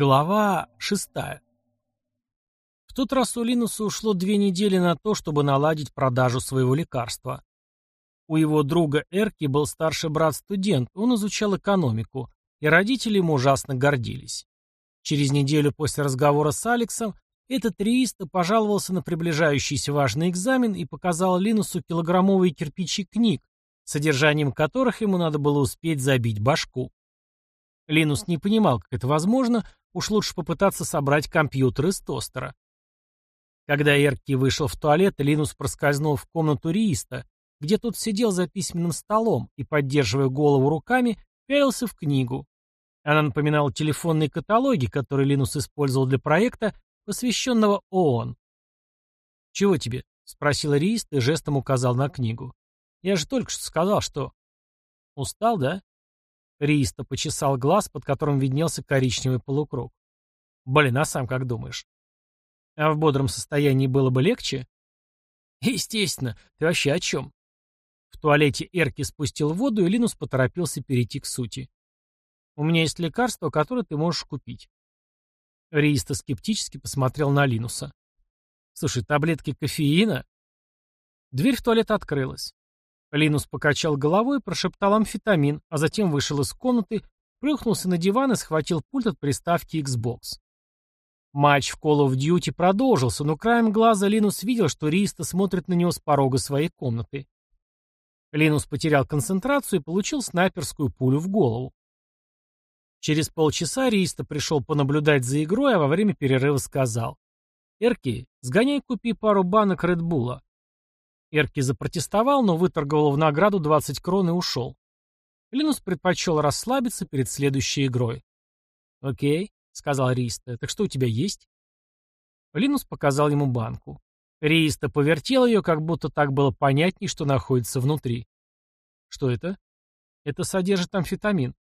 Глава шестая. В тот раз у Линуса ушло две недели на то, чтобы наладить продажу своего лекарства. У его друга Эрки был старший брат-студент, он изучал экономику, и родители ему ужасно гордились. Через неделю после разговора с Алексом этот рииста пожаловался на приближающийся важный экзамен и показал Линусу килограммовые кирпичи книг, содержанием которых ему надо было успеть забить башку. Линус не понимал, как это возможно, Уж лучше попытаться собрать компьютер из тостера. Когда Эрки вышел в туалет, Линус проскользнул в комнату Рииста, где тот сидел за письменным столом и, поддерживая голову руками, пялился в книгу. Она напоминала телефонные каталоги, которые Линус использовал для проекта, посвященного ООН. «Чего тебе?» — спросил Риист и жестом указал на книгу. «Я же только что сказал, что...» «Устал, да?» Риста почесал глаз, под которым виднелся коричневый полукруг. Блин, а сам как думаешь? А в бодром состоянии было бы легче? Естественно. Ты вообще о чем? В туалете Эрки спустил воду, и Линус поторопился перейти к сути. У меня есть лекарство, которое ты можешь купить. Риста скептически посмотрел на Линуса. Слушай, таблетки кофеина? Дверь в туалет открылась. Линус покачал головой прошептал амфетамин, а затем вышел из комнаты, плюхнулся на диван и схватил пульт от приставки Xbox. Матч в Call of Duty продолжился, но краем глаза Линус видел, что Риста смотрит на него с порога своей комнаты. Линус потерял концентрацию и получил снайперскую пулю в голову. Через полчаса Риста пришел понаблюдать за игрой, а во время перерыва сказал. «Эрки, сгоняй купи пару банок Редбула. Эрки запротестовал, но выторговал в награду 20 крон и ушел. Линус предпочел расслабиться перед следующей игрой. «Окей», — сказал Риста, — «так что у тебя есть?» Линус показал ему банку. Риста повертел ее, как будто так было понятней, что находится внутри. «Что это?» «Это содержит амфетамин».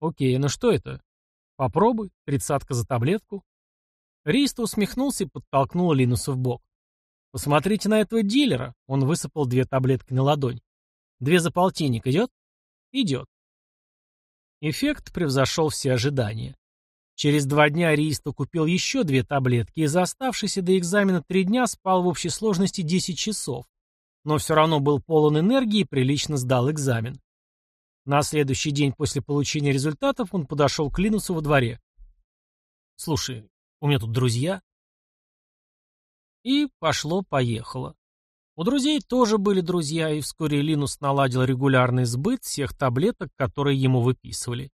«Окей, ну что это?» «Попробуй, тридцатка за таблетку». Риста усмехнулся и подтолкнул Линуса в бок. «Посмотрите на этого дилера!» Он высыпал две таблетки на ладонь. «Две за полтинник идет?» «Идет». Эффект превзошел все ожидания. Через два дня Риисто купил еще две таблетки и за оставшиеся до экзамена три дня спал в общей сложности 10 часов, но все равно был полон энергии и прилично сдал экзамен. На следующий день после получения результатов он подошел к Линусу во дворе. «Слушай, у меня тут друзья. И пошло-поехало. У друзей тоже были друзья, и вскоре Линус наладил регулярный сбыт всех таблеток, которые ему выписывали.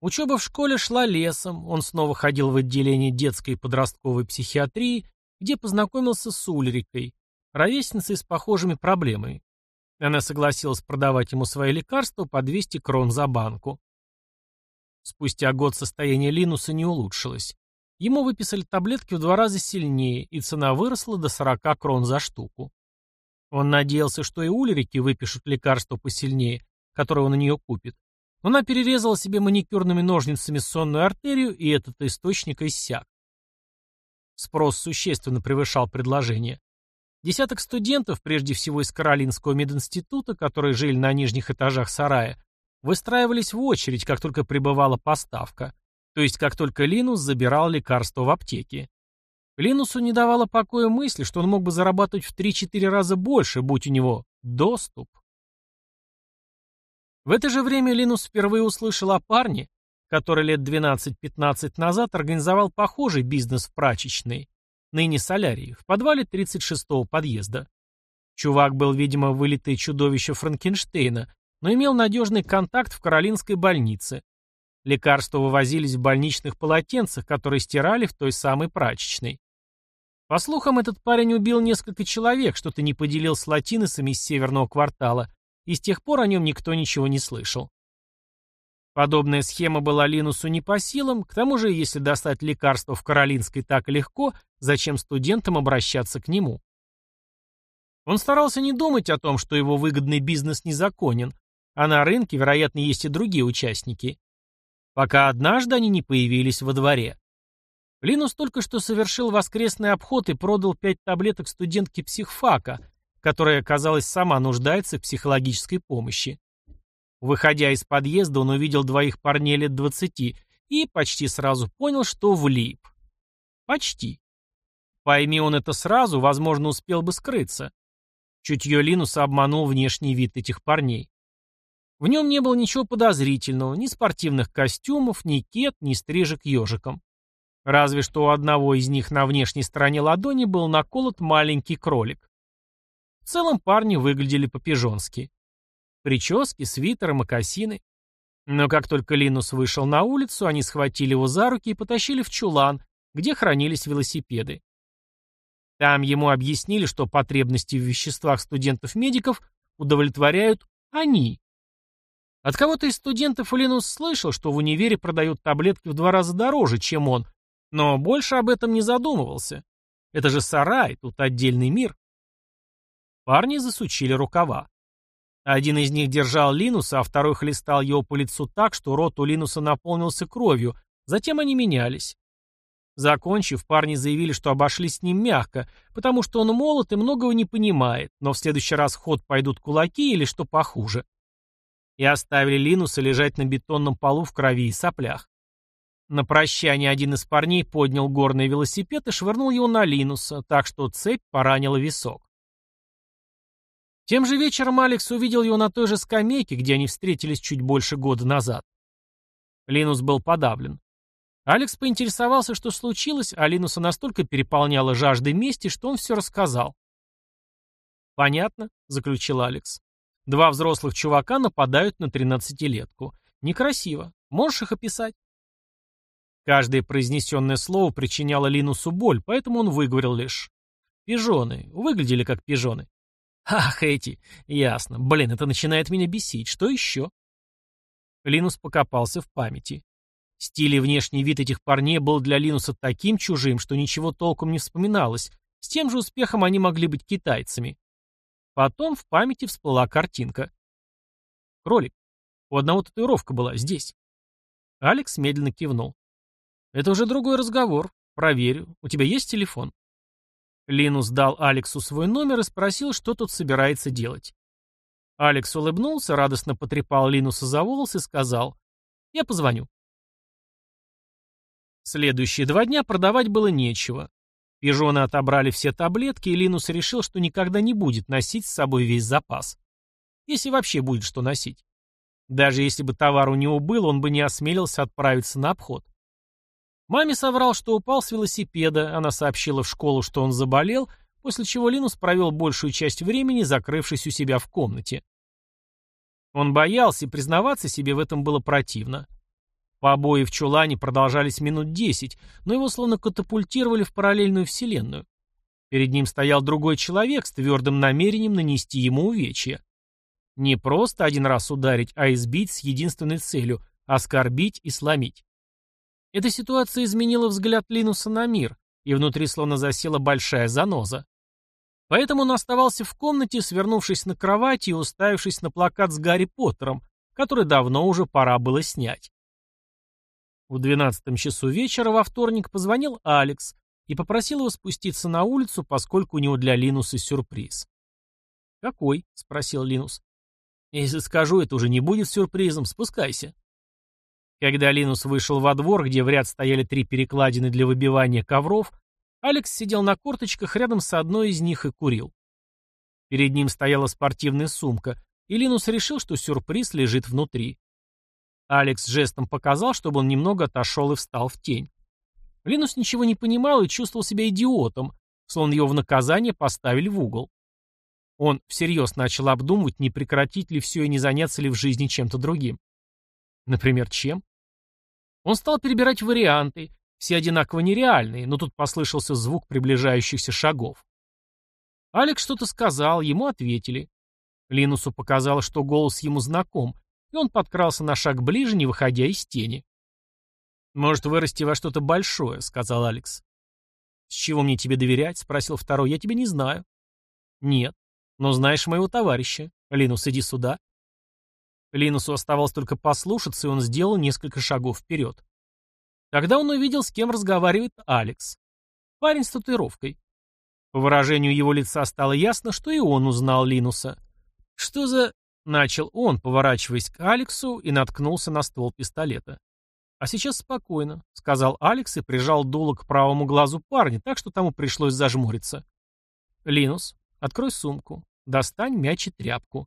Учеба в школе шла лесом, он снова ходил в отделение детской и подростковой психиатрии, где познакомился с Ульрикой, ровесницей с похожими проблемами. Она согласилась продавать ему свои лекарства по 200 крон за банку. Спустя год состояние Линуса не улучшилось. Ему выписали таблетки в два раза сильнее, и цена выросла до 40 крон за штуку. Он надеялся, что и Ульрике выпишут лекарство посильнее, которое он у нее купит. Но она перерезала себе маникюрными ножницами сонную артерию, и этот источник иссяк. Спрос существенно превышал предложение. Десяток студентов, прежде всего из Каролинского мединститута, которые жили на нижних этажах сарая, выстраивались в очередь, как только прибывала поставка. То есть, как только Линус забирал лекарство в аптеке. Линусу не давала покоя мысли, что он мог бы зарабатывать в 3-4 раза больше, будь у него доступ. В это же время Линус впервые услышал о парне, который лет 12-15 назад организовал похожий бизнес в прачечной, ныне солярии, в подвале 36-го подъезда. Чувак был, видимо, вылитый чудовище Франкенштейна, но имел надежный контакт в Каролинской больнице, Лекарства вывозились в больничных полотенцах, которые стирали в той самой прачечной. По слухам, этот парень убил несколько человек, что-то не поделил с латиносами из северного квартала, и с тех пор о нем никто ничего не слышал. Подобная схема была Линусу не по силам, к тому же, если достать лекарство в Каролинской так легко, зачем студентам обращаться к нему? Он старался не думать о том, что его выгодный бизнес незаконен, а на рынке, вероятно, есть и другие участники пока однажды они не появились во дворе. Линус только что совершил воскресный обход и продал пять таблеток студентке психфака, которая, казалось, сама нуждается в психологической помощи. Выходя из подъезда, он увидел двоих парней лет двадцати, и почти сразу понял, что влип. Почти. Пойми он это сразу, возможно, успел бы скрыться. Чутье Линуса обманул внешний вид этих парней. В нем не было ничего подозрительного, ни спортивных костюмов, ни кет, ни стрижек ежиком. Разве что у одного из них на внешней стороне ладони был наколот маленький кролик. В целом парни выглядели по-пижонски. Прически, свитеры, мокасины. Но как только Линус вышел на улицу, они схватили его за руки и потащили в чулан, где хранились велосипеды. Там ему объяснили, что потребности в веществах студентов-медиков удовлетворяют они. От кого-то из студентов Линус слышал, что в универе продают таблетки в два раза дороже, чем он, но больше об этом не задумывался. Это же сарай, тут отдельный мир. Парни засучили рукава. Один из них держал Линуса, а второй хлестал его по лицу так, что рот у Линуса наполнился кровью. Затем они менялись. Закончив, парни заявили, что обошлись с ним мягко, потому что он молод и многого не понимает, но в следующий раз ход пойдут кулаки или что похуже. И оставили Линуса лежать на бетонном полу в крови и соплях. На прощание один из парней поднял горный велосипед и швырнул его на Линуса, так что цепь поранила висок. Тем же вечером Алекс увидел его на той же скамейке, где они встретились чуть больше года назад. Линус был подавлен. Алекс поинтересовался, что случилось, а Линуса настолько переполняла жажда мести, что он все рассказал. «Понятно», — заключил Алекс. «Два взрослых чувака нападают на тринадцатилетку. Некрасиво. Можешь их описать?» Каждое произнесенное слово причиняло Линусу боль, поэтому он выговорил лишь. «Пижоны. Выглядели как пижоны». «Ах, эти! Ясно. Блин, это начинает меня бесить. Что еще?» Линус покопался в памяти. Стиль и внешний вид этих парней был для Линуса таким чужим, что ничего толком не вспоминалось. С тем же успехом они могли быть китайцами. Потом в памяти всплыла картинка. Кролик. У одного татуировка была здесь. Алекс медленно кивнул. Это уже другой разговор. Проверю. У тебя есть телефон? Линус дал Алексу свой номер и спросил, что тут собирается делать. Алекс улыбнулся, радостно потрепал Линуса за волосы и сказал «Я позвоню». Следующие два дня продавать было нечего. Пижоны отобрали все таблетки, и Линус решил, что никогда не будет носить с собой весь запас. Если вообще будет что носить. Даже если бы товар у него был, он бы не осмелился отправиться на обход. Маме соврал, что упал с велосипеда, она сообщила в школу, что он заболел, после чего Линус провел большую часть времени, закрывшись у себя в комнате. Он боялся, и признаваться себе в этом было противно. Побои в чулане продолжались минут десять, но его словно катапультировали в параллельную вселенную. Перед ним стоял другой человек с твердым намерением нанести ему увечья. Не просто один раз ударить, а избить с единственной целью – оскорбить и сломить. Эта ситуация изменила взгляд Линуса на мир, и внутри словно засела большая заноза. Поэтому он оставался в комнате, свернувшись на кровати и уставившись на плакат с Гарри Поттером, который давно уже пора было снять. В двенадцатом часу вечера во вторник позвонил Алекс и попросил его спуститься на улицу, поскольку у него для Линуса сюрприз. «Какой?» — спросил Линус. «Если скажу, это уже не будет сюрпризом. Спускайся». Когда Линус вышел во двор, где в ряд стояли три перекладины для выбивания ковров, Алекс сидел на корточках рядом с одной из них и курил. Перед ним стояла спортивная сумка, и Линус решил, что сюрприз лежит внутри. Алекс жестом показал, чтобы он немного отошел и встал в тень. Линус ничего не понимал и чувствовал себя идиотом, словно его в наказание поставили в угол. Он всерьез начал обдумывать, не прекратить ли все и не заняться ли в жизни чем-то другим. Например, чем? Он стал перебирать варианты, все одинаково нереальные, но тут послышался звук приближающихся шагов. Алекс что-то сказал, ему ответили. Линусу показалось, что голос ему знаком, и он подкрался на шаг ближе, не выходя из тени. «Может вырасти во что-то большое», — сказал Алекс. «С чего мне тебе доверять?» — спросил второй. «Я тебя не знаю». «Нет. Но знаешь моего товарища. Линус, иди сюда». Линусу оставалось только послушаться, и он сделал несколько шагов вперед. Тогда он увидел, с кем разговаривает Алекс. Парень с татуировкой. По выражению его лица стало ясно, что и он узнал Линуса. «Что за...» — начал он, поворачиваясь к Алексу, и наткнулся на ствол пистолета. «А сейчас спокойно», — сказал Алекс и прижал дуло к правому глазу парня, так что тому пришлось зажмуриться. «Линус, открой сумку. Достань мяч и тряпку».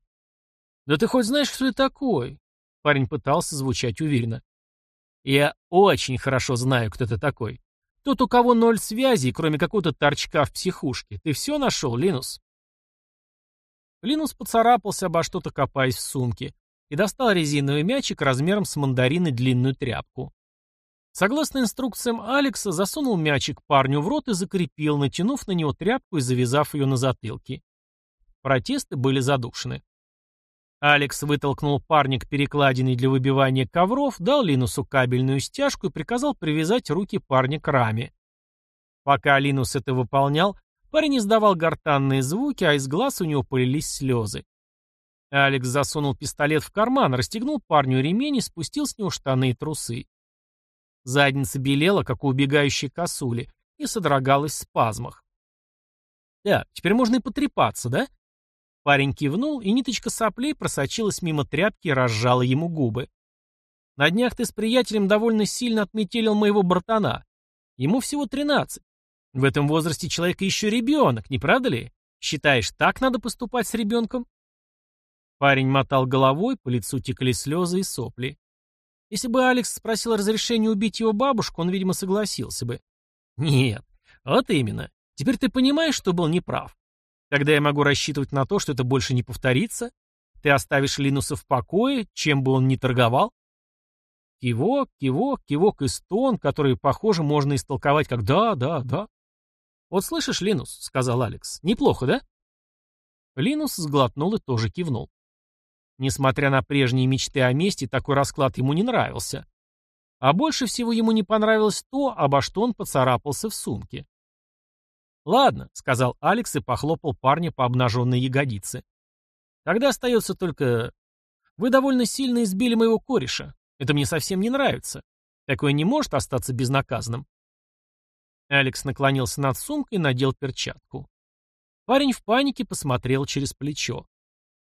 «Да ты хоть знаешь, кто я такой?» Парень пытался звучать уверенно. «Я очень хорошо знаю, кто ты такой. Тот, у кого ноль связей, кроме какого-то торчка в психушке. Ты все нашел, Линус?» Линус поцарапался обо что-то, копаясь в сумке и достал резиновый мячик размером с мандарин и длинную тряпку. Согласно инструкциям Алекса, засунул мячик парню в рот и закрепил, натянув на него тряпку и завязав ее на затылке. Протесты были задушены. Алекс вытолкнул парня к перекладине для выбивания ковров, дал Линусу кабельную стяжку и приказал привязать руки парня к раме. Пока Линус это выполнял, парень издавал гортанные звуки, а из глаз у него полились слезы. Алекс засунул пистолет в карман, расстегнул парню ремень и спустил с него штаны и трусы. Задница белела, как у убегающей косули, и содрогалась в спазмах. «Так, теперь можно и потрепаться, да?» Парень кивнул, и ниточка соплей просочилась мимо тряпки и разжала ему губы. «На днях ты с приятелем довольно сильно отметелил моего братана. Ему всего тринадцать. В этом возрасте человек еще ребенок, не правда ли? Считаешь, так надо поступать с ребенком?» Парень мотал головой, по лицу текли слезы и сопли. Если бы Алекс спросил разрешения убить его бабушку, он, видимо, согласился бы. Нет, вот именно. Теперь ты понимаешь, что был неправ. Тогда я могу рассчитывать на то, что это больше не повторится? Ты оставишь Линуса в покое, чем бы он ни торговал? Кивок, кивок, кивок и стон, который, похоже, можно истолковать как «да, да, да». «Вот слышишь, Линус», — сказал Алекс, — «неплохо, да?» Линус сглотнул и тоже кивнул. Несмотря на прежние мечты о мести, такой расклад ему не нравился. А больше всего ему не понравилось то, обо что он поцарапался в сумке. «Ладно», — сказал Алекс и похлопал парня по обнаженной ягодице. «Тогда остается только... Вы довольно сильно избили моего кореша. Это мне совсем не нравится. Такое не может остаться безнаказанным». Алекс наклонился над сумкой и надел перчатку. Парень в панике посмотрел через плечо.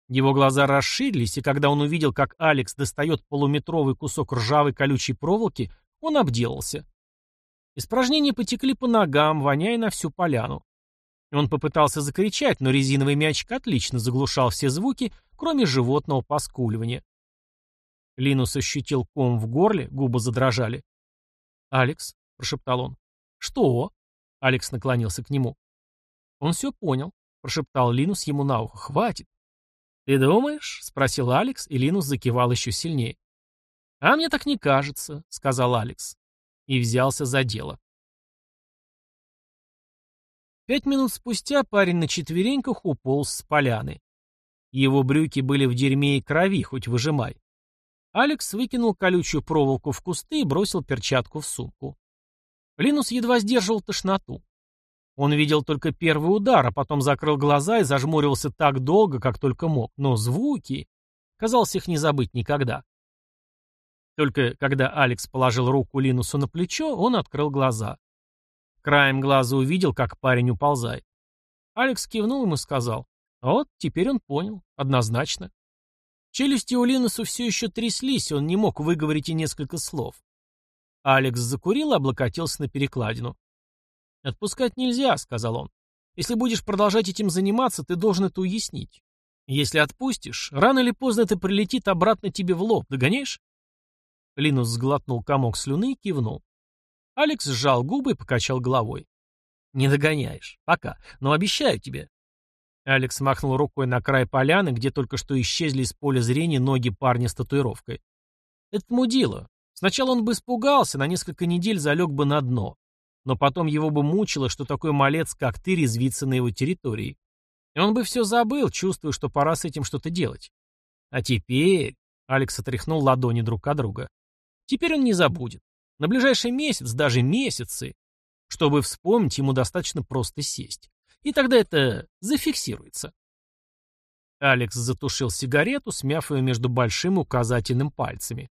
Его глаза расширились, и когда он увидел, как Алекс достает полуметровый кусок ржавой колючей проволоки, он обделался. Испражнения потекли по ногам, воняя на всю поляну. Он попытался закричать, но резиновый мячик отлично заглушал все звуки, кроме животного поскуливания. Линус ощутил ком в горле, губы задрожали. «Алекс», — прошептал он. «Что?» — Алекс наклонился к нему. «Он все понял», — прошептал Линус ему на ухо. «Хватит». «Ты думаешь?» — спросил Алекс, и Линус закивал еще сильнее. «А мне так не кажется», — сказал Алекс. И взялся за дело. Пять минут спустя парень на четвереньках уполз с поляны. Его брюки были в дерьме и крови, хоть выжимай. Алекс выкинул колючую проволоку в кусты и бросил перчатку в сумку. Линус едва сдерживал тошноту. Он видел только первый удар, а потом закрыл глаза и зажмурился так долго, как только мог. Но звуки... Казалось, их не забыть никогда. Только когда Алекс положил руку Линусу на плечо, он открыл глаза. Краем глаза увидел, как парень уползает. Алекс кивнул ему и сказал. Вот, теперь он понял. Однозначно. Челюсти у Линуса все еще тряслись, он не мог выговорить и несколько слов. Алекс закурил и облокотился на перекладину. «Отпускать нельзя», — сказал он. «Если будешь продолжать этим заниматься, ты должен это уяснить. Если отпустишь, рано или поздно это прилетит обратно тебе в лоб. Догоняешь?» Линус сглотнул комок слюны и кивнул. Алекс сжал губы и покачал головой. «Не догоняешь. Пока. Но обещаю тебе». Алекс махнул рукой на край поляны, где только что исчезли из поля зрения ноги парня с татуировкой. «Это мудило. Сначала он бы испугался, на несколько недель залег бы на дно но потом его бы мучило, что такой малец, как ты, резвится на его территории. И он бы все забыл, чувствуя, что пора с этим что-то делать. А теперь... Алекс отряхнул ладони друг от друга. Теперь он не забудет. На ближайший месяц, даже месяцы. Чтобы вспомнить, ему достаточно просто сесть. И тогда это зафиксируется. Алекс затушил сигарету, смяв ее между большим и указательным пальцами.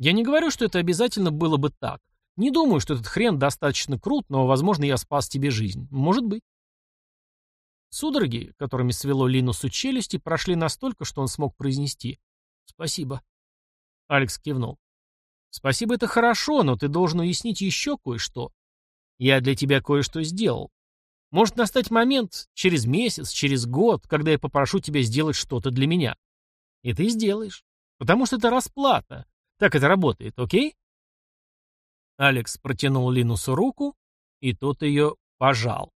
Я не говорю, что это обязательно было бы так. Не думаю, что этот хрен достаточно крут, но, возможно, я спас тебе жизнь. Может быть. Судороги, которыми свело Линусу челюсти, прошли настолько, что он смог произнести «Спасибо». Алекс кивнул. «Спасибо, это хорошо, но ты должен уяснить еще кое-что. Я для тебя кое-что сделал. Может настать момент, через месяц, через год, когда я попрошу тебя сделать что-то для меня. И ты сделаешь. Потому что это расплата. Так это работает, окей? Алекс протянул Линусу руку, и тот ее пожал.